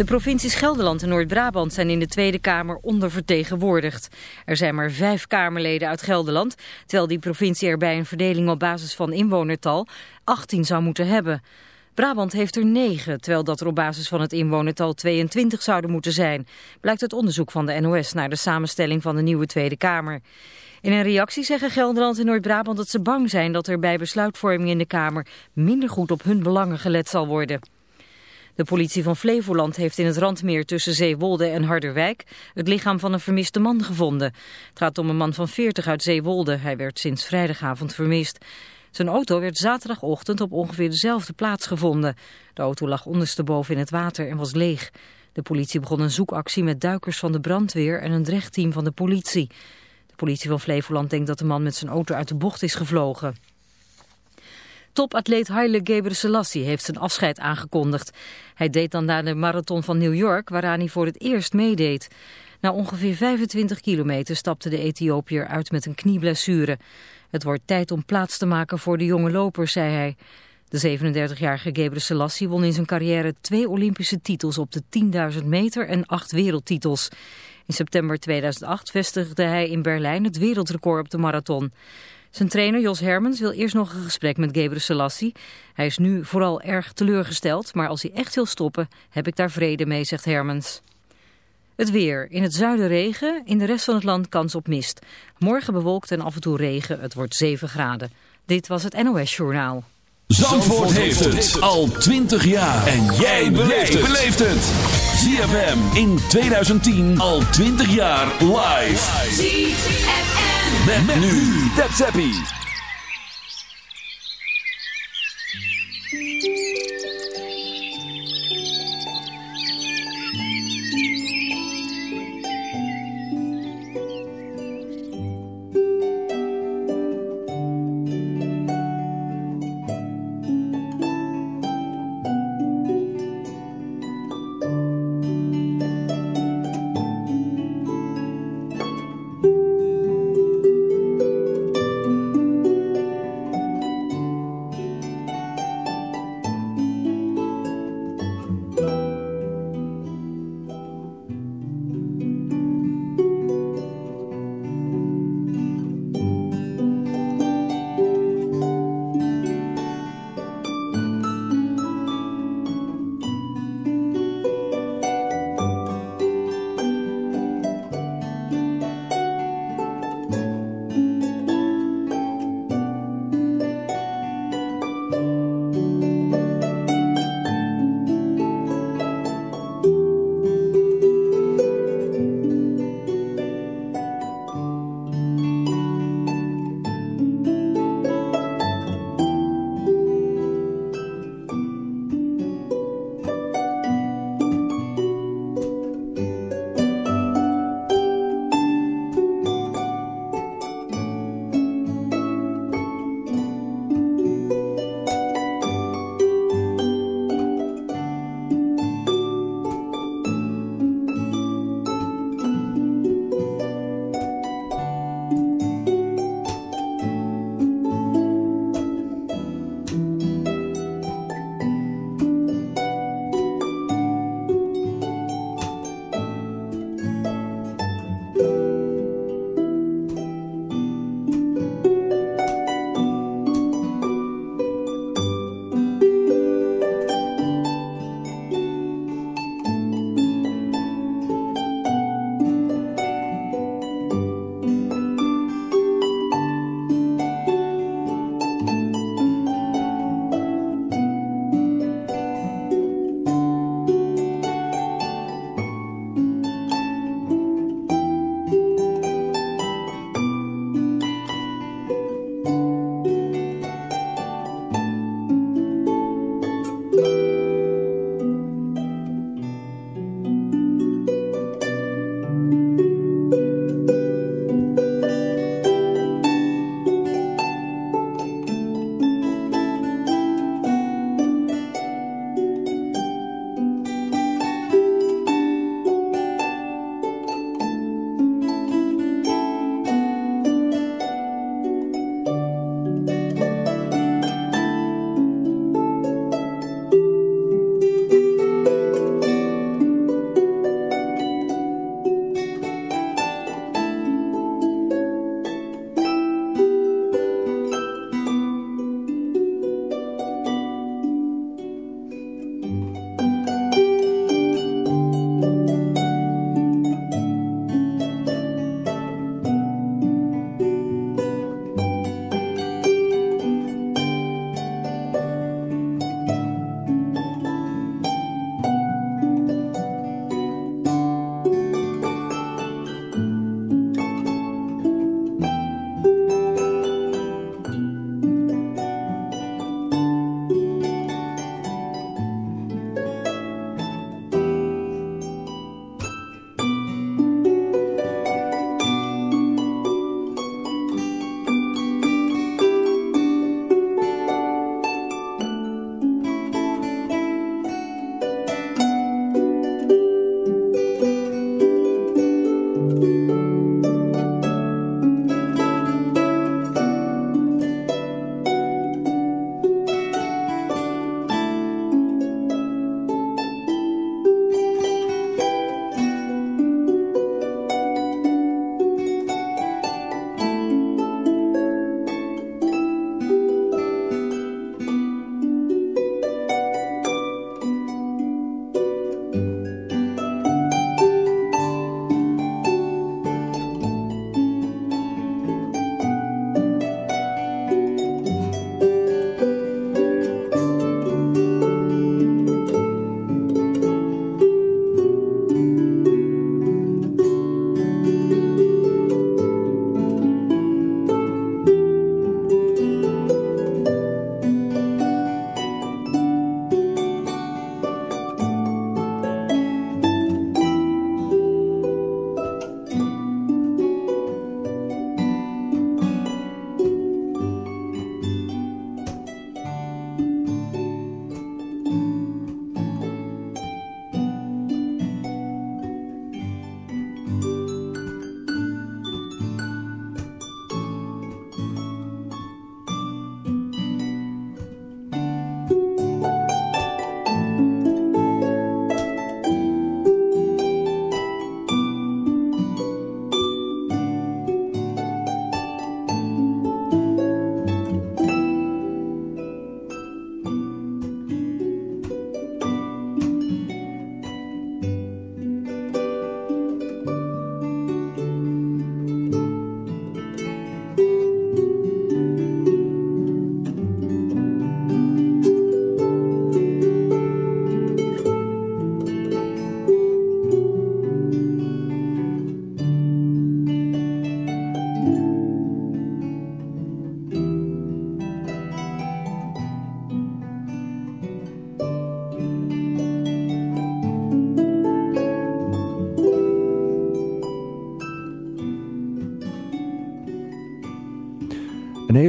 De provincies Gelderland en Noord-Brabant zijn in de Tweede Kamer ondervertegenwoordigd. Er zijn maar vijf Kamerleden uit Gelderland, terwijl die provincie er bij een verdeling op basis van inwonertal 18 zou moeten hebben. Brabant heeft er 9, terwijl dat er op basis van het inwonertal 22 zouden moeten zijn, blijkt uit onderzoek van de NOS naar de samenstelling van de nieuwe Tweede Kamer. In een reactie zeggen Gelderland en Noord-Brabant dat ze bang zijn dat er bij besluitvorming in de Kamer minder goed op hun belangen gelet zal worden. De politie van Flevoland heeft in het Randmeer tussen Zeewolde en Harderwijk het lichaam van een vermiste man gevonden. Het gaat om een man van 40 uit Zeewolde. Hij werd sinds vrijdagavond vermist. Zijn auto werd zaterdagochtend op ongeveer dezelfde plaats gevonden. De auto lag ondersteboven in het water en was leeg. De politie begon een zoekactie met duikers van de brandweer en een drechtteam van de politie. De politie van Flevoland denkt dat de man met zijn auto uit de bocht is gevlogen. Topatleet Haile Gebrselassie heeft zijn afscheid aangekondigd. Hij deed dan na de marathon van New York, waaraan hij voor het eerst meedeed. Na ongeveer 25 kilometer stapte de Ethiopiër uit met een knieblessure. Het wordt tijd om plaats te maken voor de jonge lopers, zei hij. De 37-jarige Gebrselassie won in zijn carrière twee Olympische titels op de 10.000 meter en acht wereldtitels. In september 2008 vestigde hij in Berlijn het wereldrecord op de marathon. Zijn trainer Jos Hermans wil eerst nog een gesprek met Gebre Selassie. Hij is nu vooral erg teleurgesteld, maar als hij echt wil stoppen, heb ik daar vrede mee, zegt Hermans. Het weer. In het zuiden regen, in de rest van het land kans op mist. Morgen bewolkt en af en toe regen, het wordt 7 graden. Dit was het NOS Journaal. Zandvoort, heeft het al 20 jaar. En jij beleeft het. ZFM in 2010 al 20 jaar live. ZFM. Met, met nu. Tap Zappie.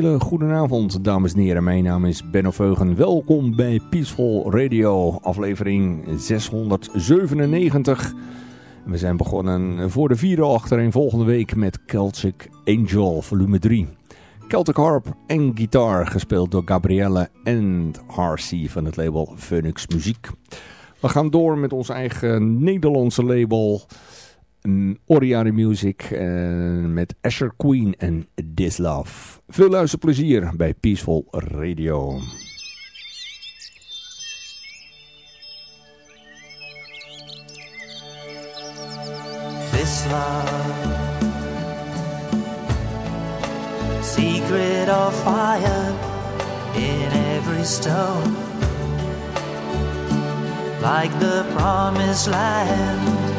Hele goede avond, dames en heren. Mijn naam is Benno Veugen. Welkom bij Peaceful Radio, aflevering 697. We zijn begonnen voor de vierde achterin volgende week met Celtic Angel, volume 3. Celtic Harp en gitaar, gespeeld door Gabrielle en Harcy van het label Phoenix Muziek. We gaan door met ons eigen Nederlandse label... Oriari Music uh, met Asher Queen en This Love. Veel luisterplezier bij Peaceful Radio. This love Secret of fire in every stone Like the promised land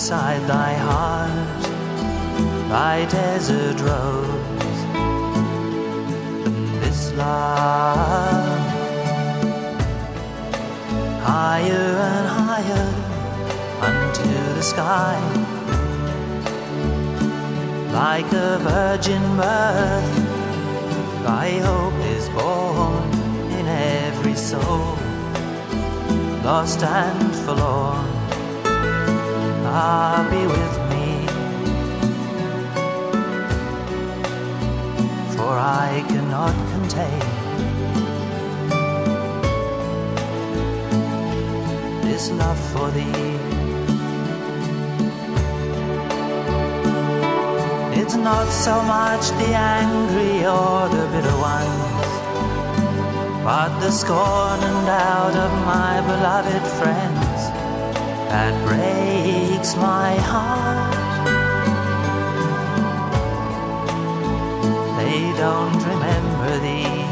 inside thy heart thy desert rose. This love higher and higher unto the sky. Like a virgin birth thy hope is born in every soul. Lost and forlorn Ah, be with me. For I cannot contain this love for thee. It's not so much the angry or the bitter ones, but the scorn and doubt of my beloved friends that breaks my heart. They don't remember thee.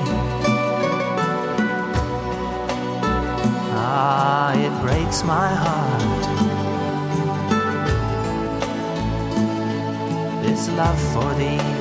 Ah, it breaks my heart. This love for thee.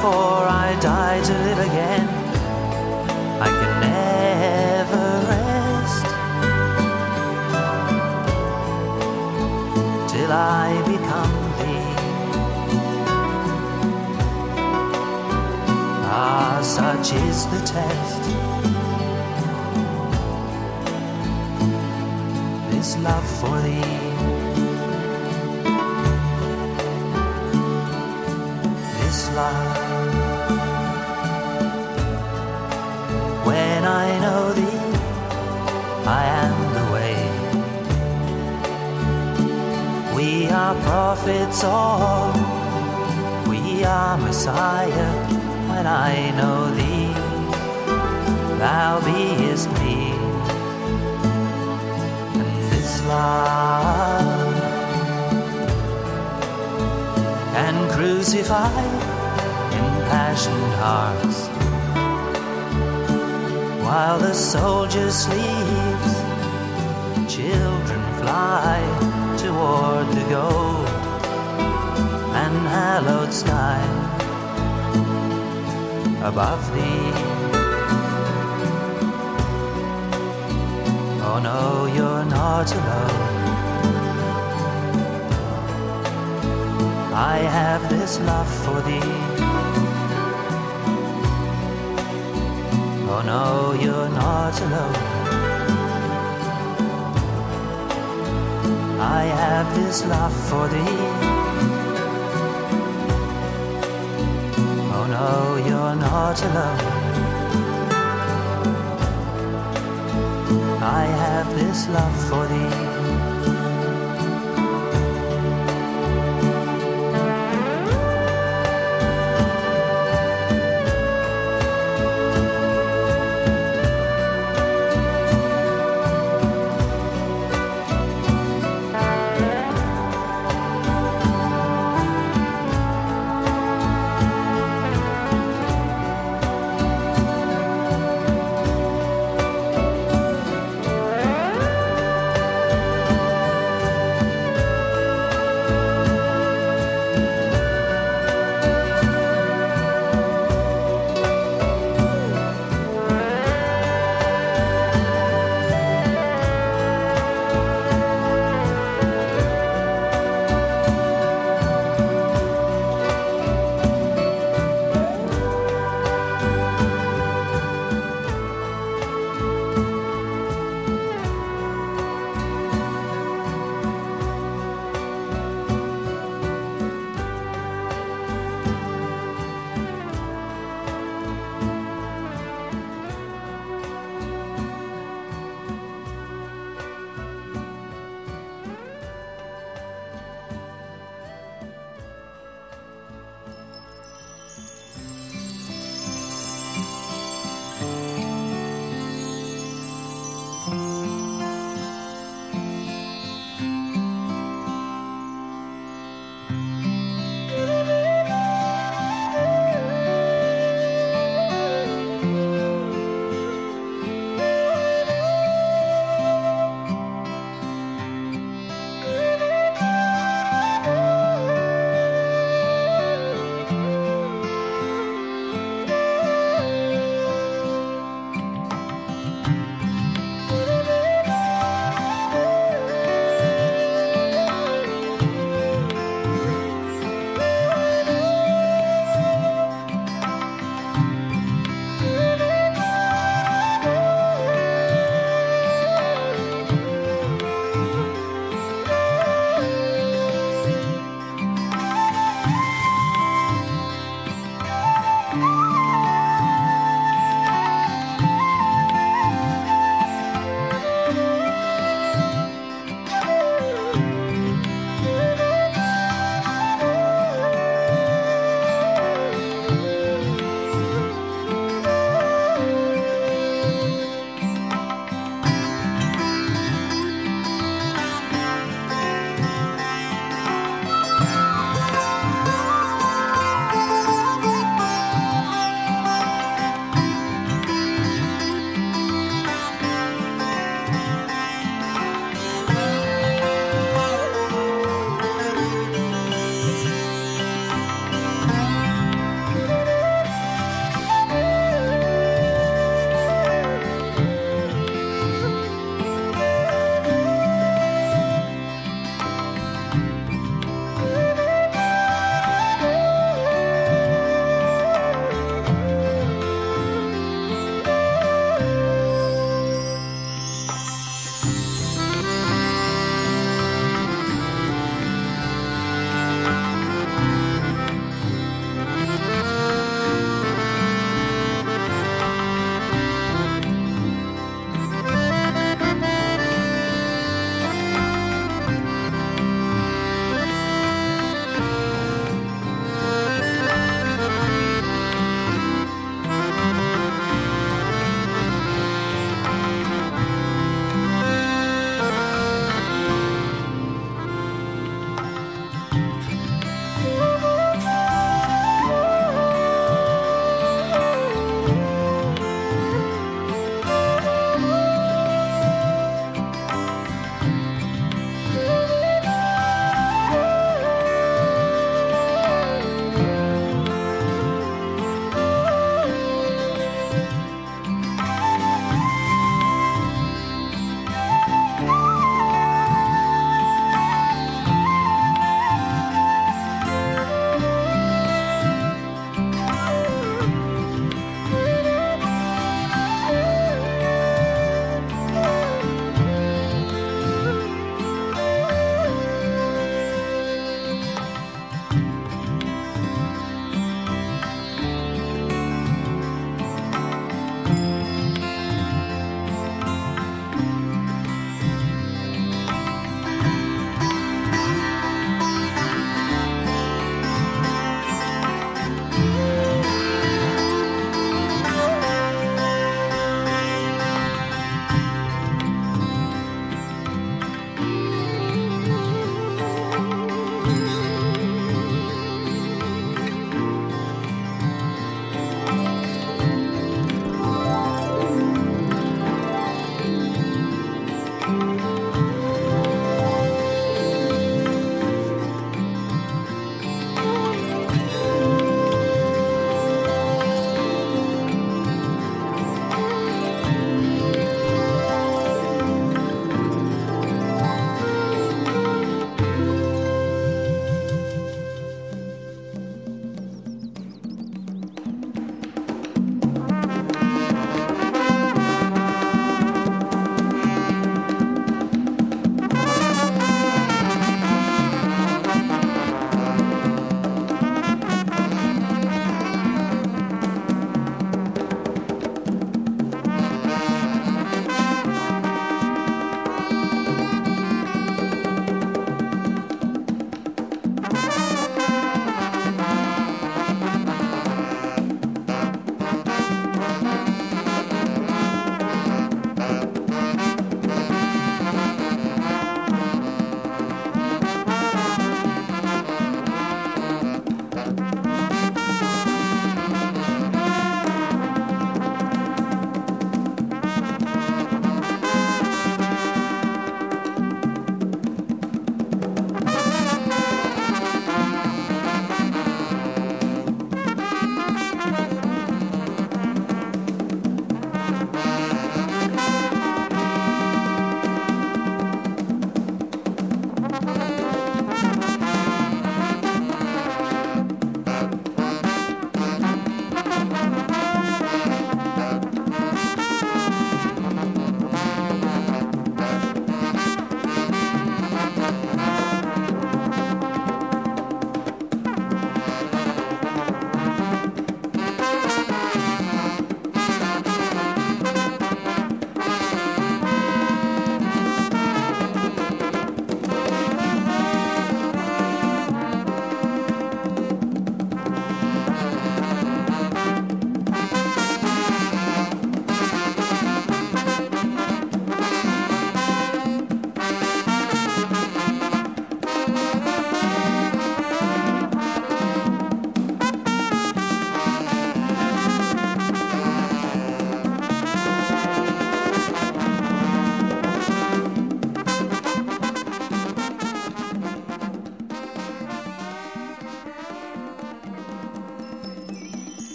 for. Sleeps, children fly toward the gold and hallowed sky above thee. Oh no, you're not alone. I have this love for thee. Oh no, you're not alone. I have this love for thee. Oh no, you're not alone. I have this love for thee.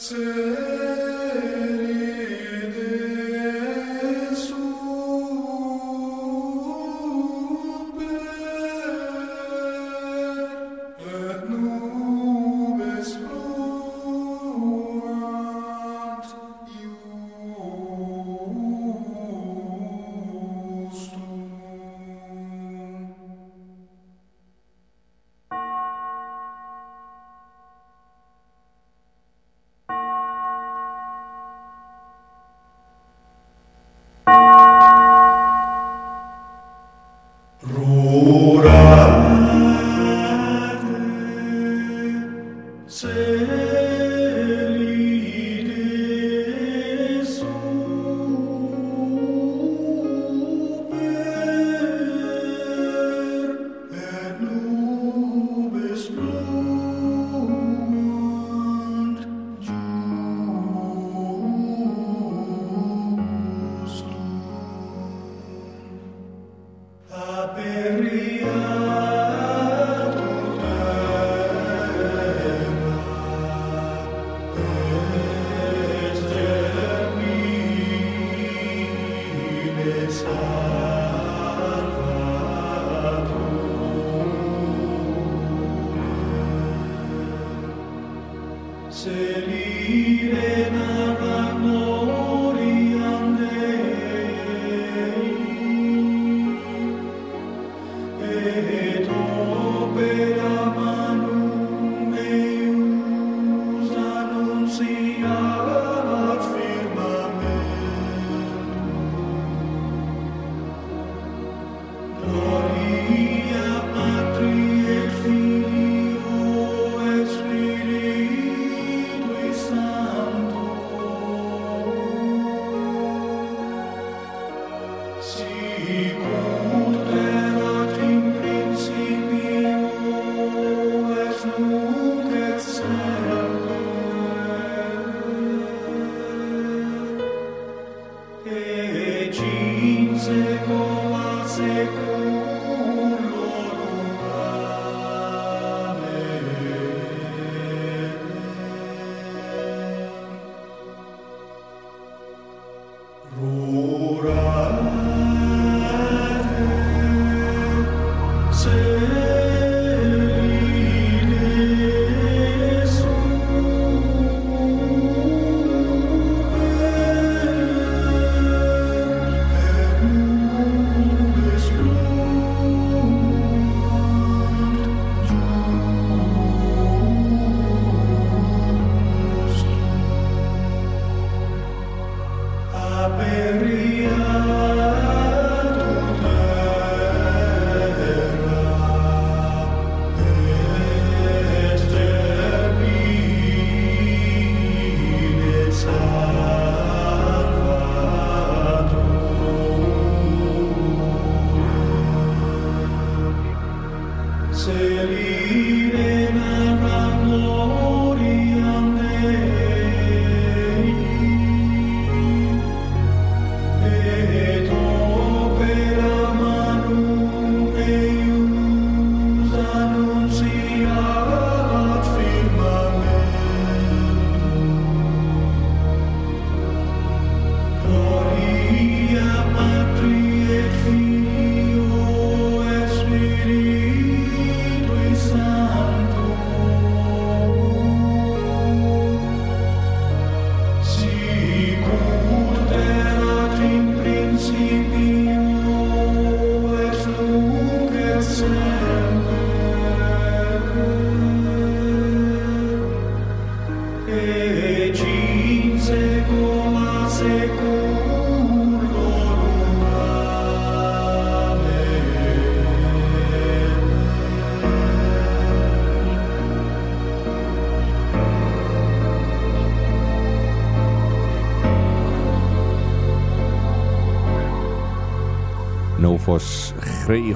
to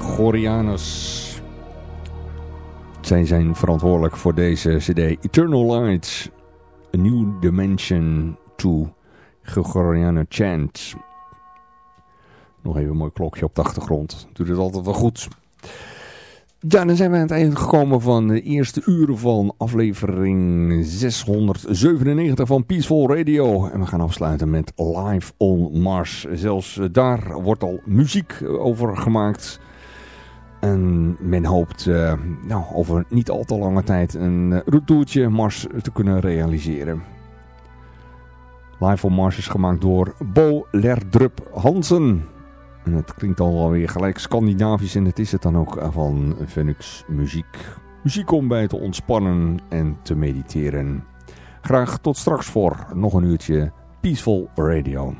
Gregorianus. Zij zijn verantwoordelijk voor deze cd. Eternal Lights, A New Dimension to Gregoriano Chant. Nog even een mooi klokje op de achtergrond. Doet het altijd wel goed. Ja, dan zijn we aan het eind gekomen van de eerste uren van aflevering 697 van Peaceful Radio. En we gaan afsluiten met Live on Mars. Zelfs daar wordt al muziek over gemaakt. En men hoopt uh, nou, over niet al te lange tijd een retourtje Mars te kunnen realiseren. Live on Mars is gemaakt door Bo Lerdrup Hansen. En het klinkt al wel weer gelijk Scandinavisch en het is het dan ook van Phoenix Muziek. Muziek om bij te ontspannen en te mediteren. Graag tot straks voor nog een uurtje Peaceful Radio.